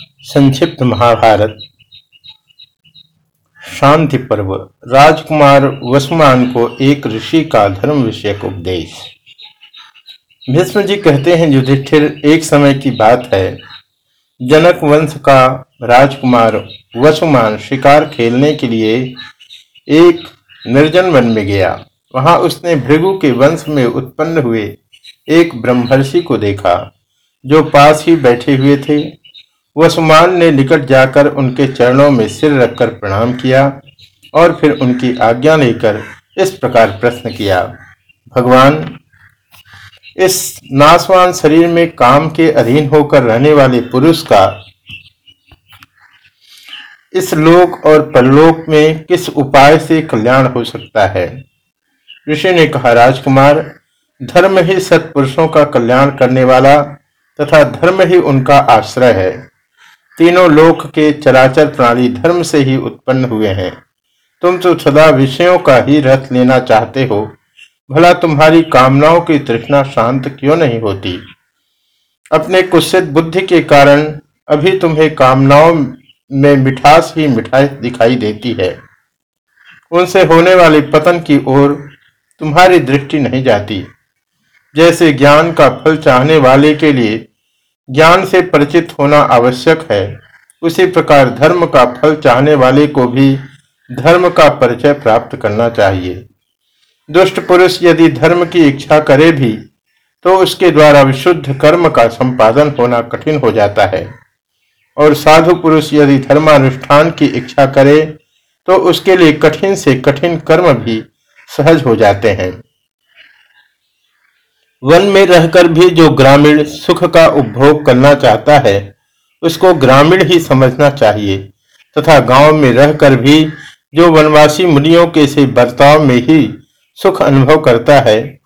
संक्षिप्त महाभारत। शांति पर्व। राजकुमार वसुमान को एक ऋषि का धर्म विषयक उपदेश। भीष्म जी कहते हैं, युधिष्ठिर, एक समय की बात है। जनक वंश का राजकुमार वसुमान शिकार खेलने के लिए एक निर्जन वन में गया। वहाँ उसने भृगु के वंश में उत्पन्न हुए एक ब्रह्मर्षि को देखा, जो पास ही बैठे हुए थे। वसुमान ने निकट जाकर उनके चरणों में सिर रखकर प्रणाम किया और फिर उनकी आज्ञा लेकर इस प्रकार प्रश्न किया, भगवान, इस नासवान शरीर में काम के अधीन होकर रहने वाले पुरुष का इस लोक और परलोक में किस उपाय से कल्याण हो सकता है? ऋषि ने कहा, राजकुमार, धर्म ही सत्पुरुषों का कल्याण करने वाला तथा धर्म ही उनका आश्रय है। तीनों लोक के चराचर प्राणी धर्म से ही उत्पन्न हुए हैं। तुम तो सदा विषयों का ही रथ लेना चाहते हो। भला तुम्हारी कामनाओं की तृष्णा शांत क्यों नहीं होती? अपने कुत्सित बुद्धि के कारण अभी तुम्हें कामनाओं में मिठास ही मिठाई दिखाई देती है। उनसे होने वाले पतन की ओर तुम्हारी दृष्टि नहीं जाती। जैसे ज्ञान का फल चाहने वाले के लिए ज्ञान से परिचित होना आवश्यक है। उसी प्रकार धर्म का फल चाहने वाले को भी धर्म का परिचय प्राप्त करना चाहिए। दुष्ट पुरुष यदि धर्म की इच्छा करे भी तो उसके द्वारा विशुद्ध कर्म का संपादन होना कठिन हो जाता है। और साधु पुरुष यदि धर्मानुष्ठान की इच्छा करे तो उसके लिए कठिन से कठिन कर्म भी सहज हो जाते हैं। वन में रहकर भी जो ग्रामीण सुख का उपभोग करना चाहता है, उसको ग्रामीण ही समझना चाहिए। तथा गाँव में रहकर भी जो वनवासी मुनियों के से बर्ताव में ही सुख अनुभव करता है,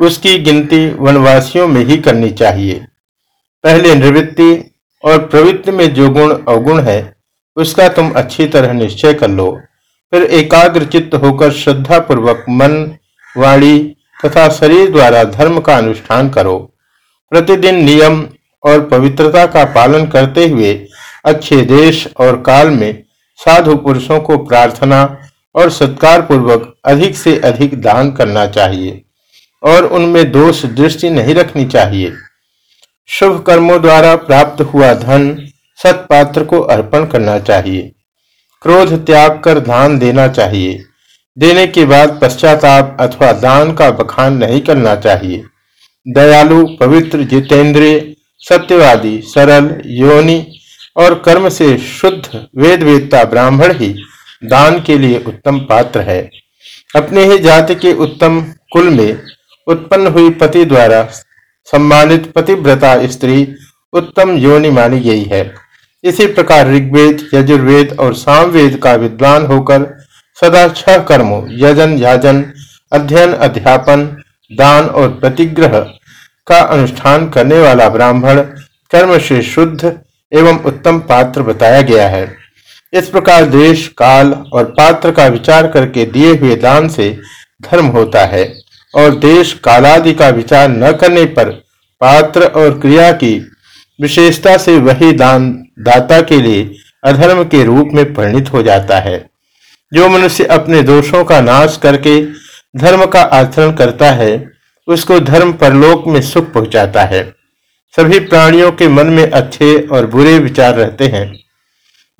उसकी गिनती वनवासियों में ही करनी चाहिए। पहले निवृत्ति और प्रवृत्ति में जो गुण अवगुण है, उसका तुम अच्छी तरह निश्चय कर लो। फिर एकाग्र चित्त होकर श्रद्धा पूर्वक मन, वाणी तथा शरीर द्वारा धर्म का अनुष्ठान करो। प्रतिदिन नियम और पवित्रता का पालन करते हुए अच्छे देश और काल में साधु पुरुषों को प्रार्थना और सत्कार पूर्वक अधिक से अधिक दान करना चाहिए और उनमें दोष दृष्टि नहीं रखनी चाहिए। शुभ कर्मों द्वारा प्राप्त हुआ धन सत्पात्र को अर्पण करना चाहिए। क्रोध त्याग कर दान देना चाहिए। देने के बाद पश्चाताप अथवा दान का बखान नहीं करना चाहिए। दयालु, पवित्र जितेंद्रिय, सत्यवादी, सरल, योनि और कर्म से शुद्ध वेद वेदता ब्राह्मण ही दान के लिए उत्तम पात्र है। अपने ही जाति के उत्तम कुल में उत्पन्न हुई पति द्वारा सम्मानित पतिव्रता स्त्री उत्तम योनि मानी गई है। इसी प्रकार ऋग्वेद, यजुर्वेद और सामवेद का विद्वान होकर सदा छह कर्मों, यजन याजन, अध्ययन अध्यापन, दान और प्रतिग्रह का अनुष्ठान करने वाला ब्राह्मण कर्म से शुद्ध एवं उत्तम पात्र बताया गया है। इस प्रकार देश, काल और पात्र का विचार करके दिए हुए दान से धर्म होता है और देश कालादि का विचार न करने पर पात्र और क्रिया की विशेषता से वही दान दाता के लिए अधर्म के रूप में परिणित हो जाता है। जो मनुष्य अपने दोषों का नाश करके धर्म का आचरण करता है, उसको धर्म परलोक में सुख पहुंचाता है। सभी प्राणियों के मन में अच्छे और बुरे विचार रहते हैं।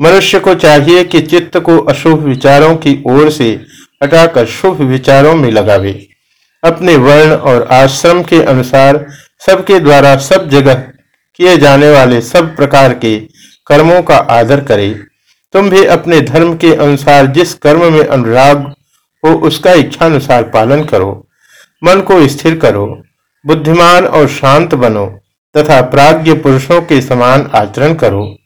मनुष्य को चाहिए कि चित्त को अशुभ विचारों की ओर से हटाकर शुभ विचारों में लगावे। अपने वर्ण और आश्रम के अनुसार सबके द्वारा सब जगह किए जाने वाले सब प्रकार के कर्मों का आदर करे। तुम भी अपने धर्म के अनुसार जिस कर्म में अनुराग हो, उसका इच्छानुसार पालन करो। मन को स्थिर करो, बुद्धिमान और शांत बनो, तथा प्राज्ञ पुरुषों के समान आचरण करो।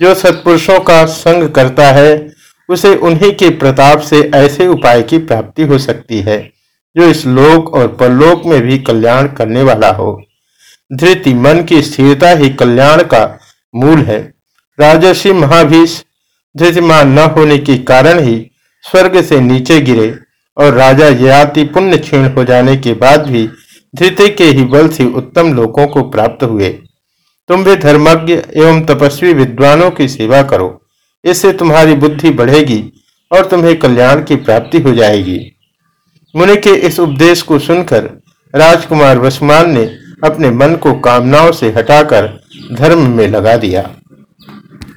जो सत्पुरुषों का संग करता है, उसे उन्हीं के प्रताप से ऐसे उपाय की प्राप्ति हो सकती है, जो इस लोक और परलोक में भी कल्याण करने वाला हो। धृति मन की स्थिरता ही कल्याण का मूल है। राजर्षि महाभीष धृतिमान न होने के कारण ही स्वर्ग से नीचे गिरे और राजा याति पुण्य क्षीण हो जाने के बाद भी धृति के ही बल से उत्तम लोकों को प्राप्त हुए। तुम भी धर्मज्ञ एवं तपस्वी विद्वानों की सेवा करो। इससे तुम्हारी बुद्धि बढ़ेगी और तुम्हें कल्याण की प्राप्ति हो जाएगी। मुनि के इस उपदेश को सुनकर राजकुमार वसुमान ने अपने मन को कामनाओं से हटाकर धर्म में लगा दिया।